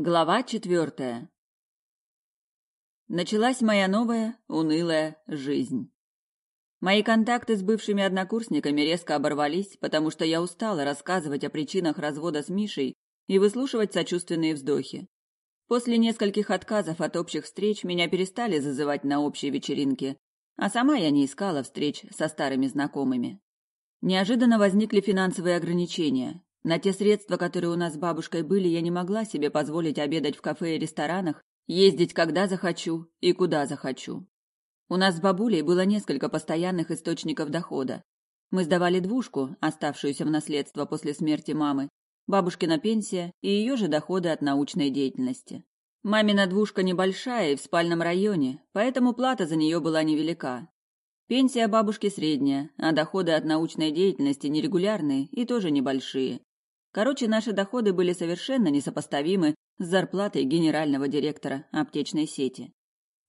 Глава четвертая. Началась моя новая, унылая жизнь. Мои контакты с бывшими однокурсниками резко оборвались, потому что я устала рассказывать о причинах развода с Мишей и выслушивать сочувственные вздохи. После нескольких отказов от общих встреч меня перестали зазывать на общие вечеринки, а сама я не искала встреч со старыми знакомыми. Неожиданно возникли финансовые ограничения, на те средства, которые у нас с бабушкой были, я не могла себе позволить обедать в кафе и ресторанах, ездить когда захочу и куда захочу. У нас с бабулей было несколько постоянных источников дохода. Мы сдавали двушку, оставшуюся в наследство после смерти мамы, бабушкина пенсия и ее же доходы от научной деятельности. Мамина двушка небольшая и в спальном районе, поэтому плата за нее была невелика. Пенсия бабушки средняя, а доходы от научной деятельности нерегулярные и тоже небольшие. Короче, наши доходы были совершенно несопоставимы с зарплатой генерального директора аптечной сети.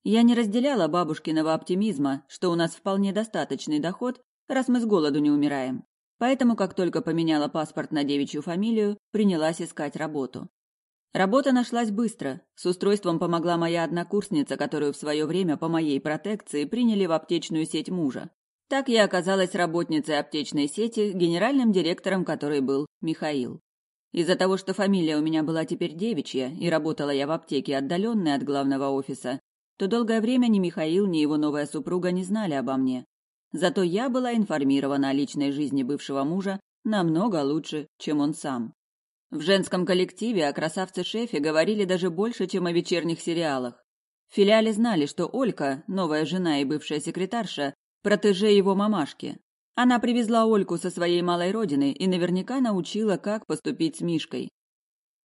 Я не разделяла бабушкиного оптимизма, что у нас вполне достаточный доход, раз мы с голоду не умираем. Поэтому, как только поменяла паспорт на девичью фамилию, принялась искать работу. Работа нашлась быстро. С устройством помогла моя однокурсница, которую в свое время по моей протекции приняли в аптечную сеть мужа. Так я оказалась работницей аптечной сети, генеральным директором которой был Михаил. Из-за того, что фамилия у меня была теперь девичья, и работала я в аптеке, отдаленной от главного офиса, то долгое время ни Михаил, ни его новая супруга не знали обо мне. Зато я была информирована о личной жизни бывшего мужа намного лучше, чем он сам. В женском коллективе о красавце-шефе говорили даже больше, чем о вечерних сериалах. В филиале знали, что Олька, новая жена и бывшая секретарша, протеже его мамашки. Она привезла Ольку со своей малой родины и наверняка научила, как поступить с Мишкой.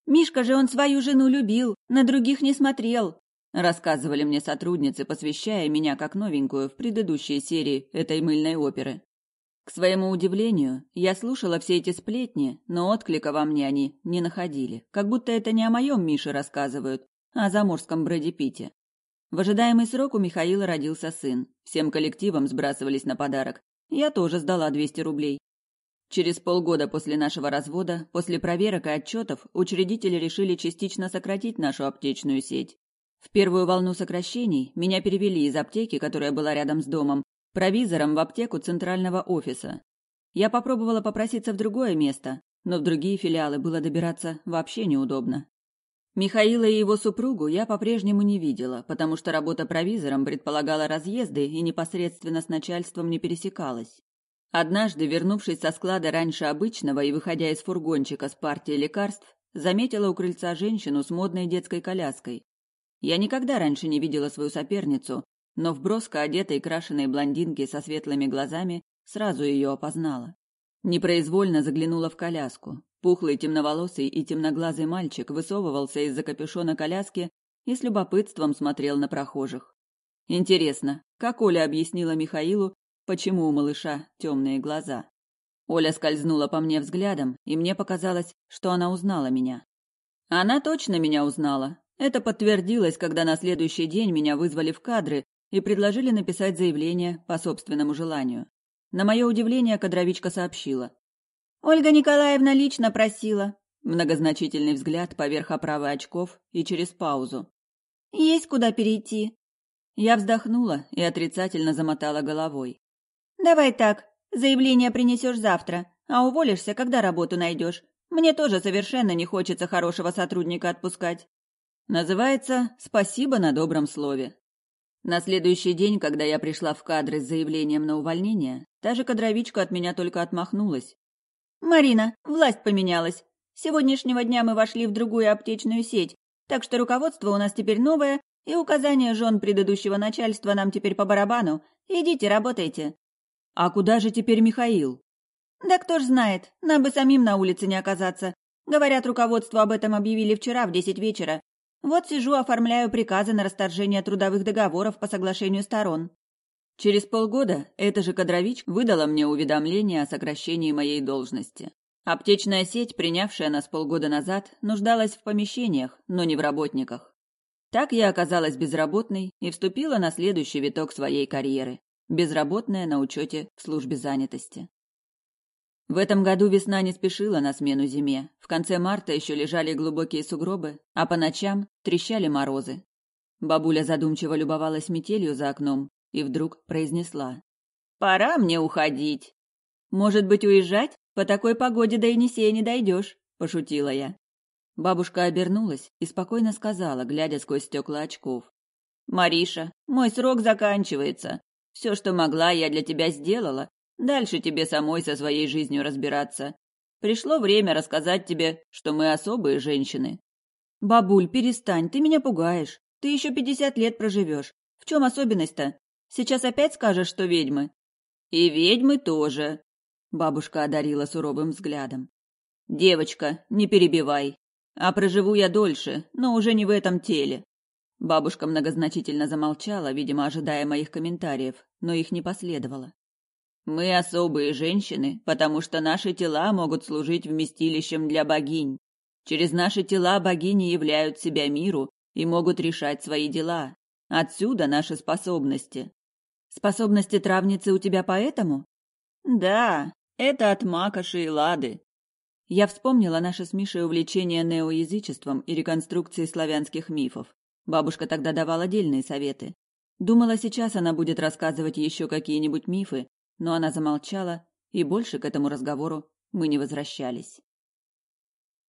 «Мишка же он свою жену любил, на других не смотрел», рассказывали мне сотрудницы, посвящая меня как новенькую в предыдущей серии этой мыльной оперы. К своему удивлению, я слушала все эти сплетни, но отклика во мне они не находили, как будто это не о моем Мише рассказывают, а о заморском Брэди Питте. В ожидаемый срок у Михаила родился сын. Всем коллективом сбрасывались на подарок. Я тоже сдала 200 рублей. Через полгода после нашего развода, после проверок и отчетов, учредители решили частично сократить нашу аптечную сеть. В первую волну сокращений меня перевели из аптеки, которая была рядом с домом, провизором в аптеку центрального офиса. Я попробовала попроситься в другое место, но в другие филиалы было добираться вообще неудобно. Михаила и его супругу я по-прежнему не видела, потому что работа провизором предполагала разъезды и непосредственно с начальством не пересекалась. Однажды, вернувшись со склада раньше обычного и выходя из фургончика с партией лекарств, заметила у крыльца женщину с модной детской коляской. Я никогда раньше не видела свою соперницу, но в броско одетой крашеной блондинке со светлыми глазами сразу ее опознала. Непроизвольно заглянула в коляску. Пухлый темноволосый и темноглазый мальчик высовывался из-за капюшона коляски и с любопытством смотрел на прохожих. Интересно, как Оля объяснила Михаилу, почему у малыша темные глаза? Оля скользнула по мне взглядом, и мне показалось, что она узнала меня. Она точно меня узнала. Это подтвердилось, когда на следующий день меня вызвали в кадры и предложили написать заявление по собственному желанию. На мое удивление кадровичка сообщила. Ольга Николаевна лично просила. Многозначительный взгляд поверх оправы очков и через паузу. Есть куда перейти. Я вздохнула и отрицательно замотала головой. Давай так, заявление принесешь завтра, а уволишься, когда работу найдешь. Мне тоже совершенно не хочется хорошего сотрудника отпускать. Называется «Спасибо на добром слове». На следующий день, когда я пришла в кадры с заявлением на увольнение, та же кадровичка от меня только отмахнулась. «Марина, власть поменялась. С сегодняшнего дня мы вошли в другую аптечную сеть, так что руководство у нас теперь новое, и указания жен предыдущего начальства нам теперь по барабану. Идите, работайте». «А куда же теперь Михаил?» «Да кто ж знает, нам бы самим на улице не оказаться. Говорят, руководство об этом объявили вчера в десять вечера. Вот сижу, оформляю приказы на расторжение трудовых договоров по соглашению сторон. Через полгода эта же кадрович выдала мне уведомление о сокращении моей должности. Аптечная сеть, принявшая нас полгода назад, нуждалась в помещениях, но не в работниках. Так я оказалась безработной и вступила на следующий виток своей карьеры. Безработная на учете в службе занятости. В этом году весна не спешила на смену зиме. В конце марта еще лежали глубокие сугробы, а по ночам трещали морозы. Бабуля задумчиво любовалась метелью за окном и вдруг произнесла. «Пора мне уходить». «Может быть, уезжать? По такой погоде до Енисея не дойдешь», – пошутила я. Бабушка обернулась и спокойно сказала, глядя сквозь стекла очков. «Мариша, мой срок заканчивается. Все, что могла, я для тебя сделала. Дальше тебе самой со своей жизнью разбираться. Пришло время рассказать тебе, что мы особые женщины. Бабуль, перестань, ты меня пугаешь. Ты еще пятьдесят лет проживешь. В чем особенность-то? Сейчас опять скажешь, что ведьмы? И ведьмы тоже. Бабушка одарила суровым взглядом. Девочка, не перебивай. А проживу я дольше, но уже не в этом теле. Бабушка многозначительно замолчала, видимо, ожидая моих комментариев, но их не последовало. Мы особые женщины, потому что наши тела могут служить вместилищем для богинь. Через наши тела богини являют себя миру и могут решать свои дела. Отсюда наши способности. Способности травницы у тебя поэтому? Да, это от Макоши и Лады. Я вспомнила наше с Мишей увлечение неоязычеством и реконструкцией славянских мифов. Бабушка тогда давала отдельные советы. Думала, сейчас она будет рассказывать еще какие-нибудь мифы, но она замолчала, и больше к этому разговору мы не возвращались.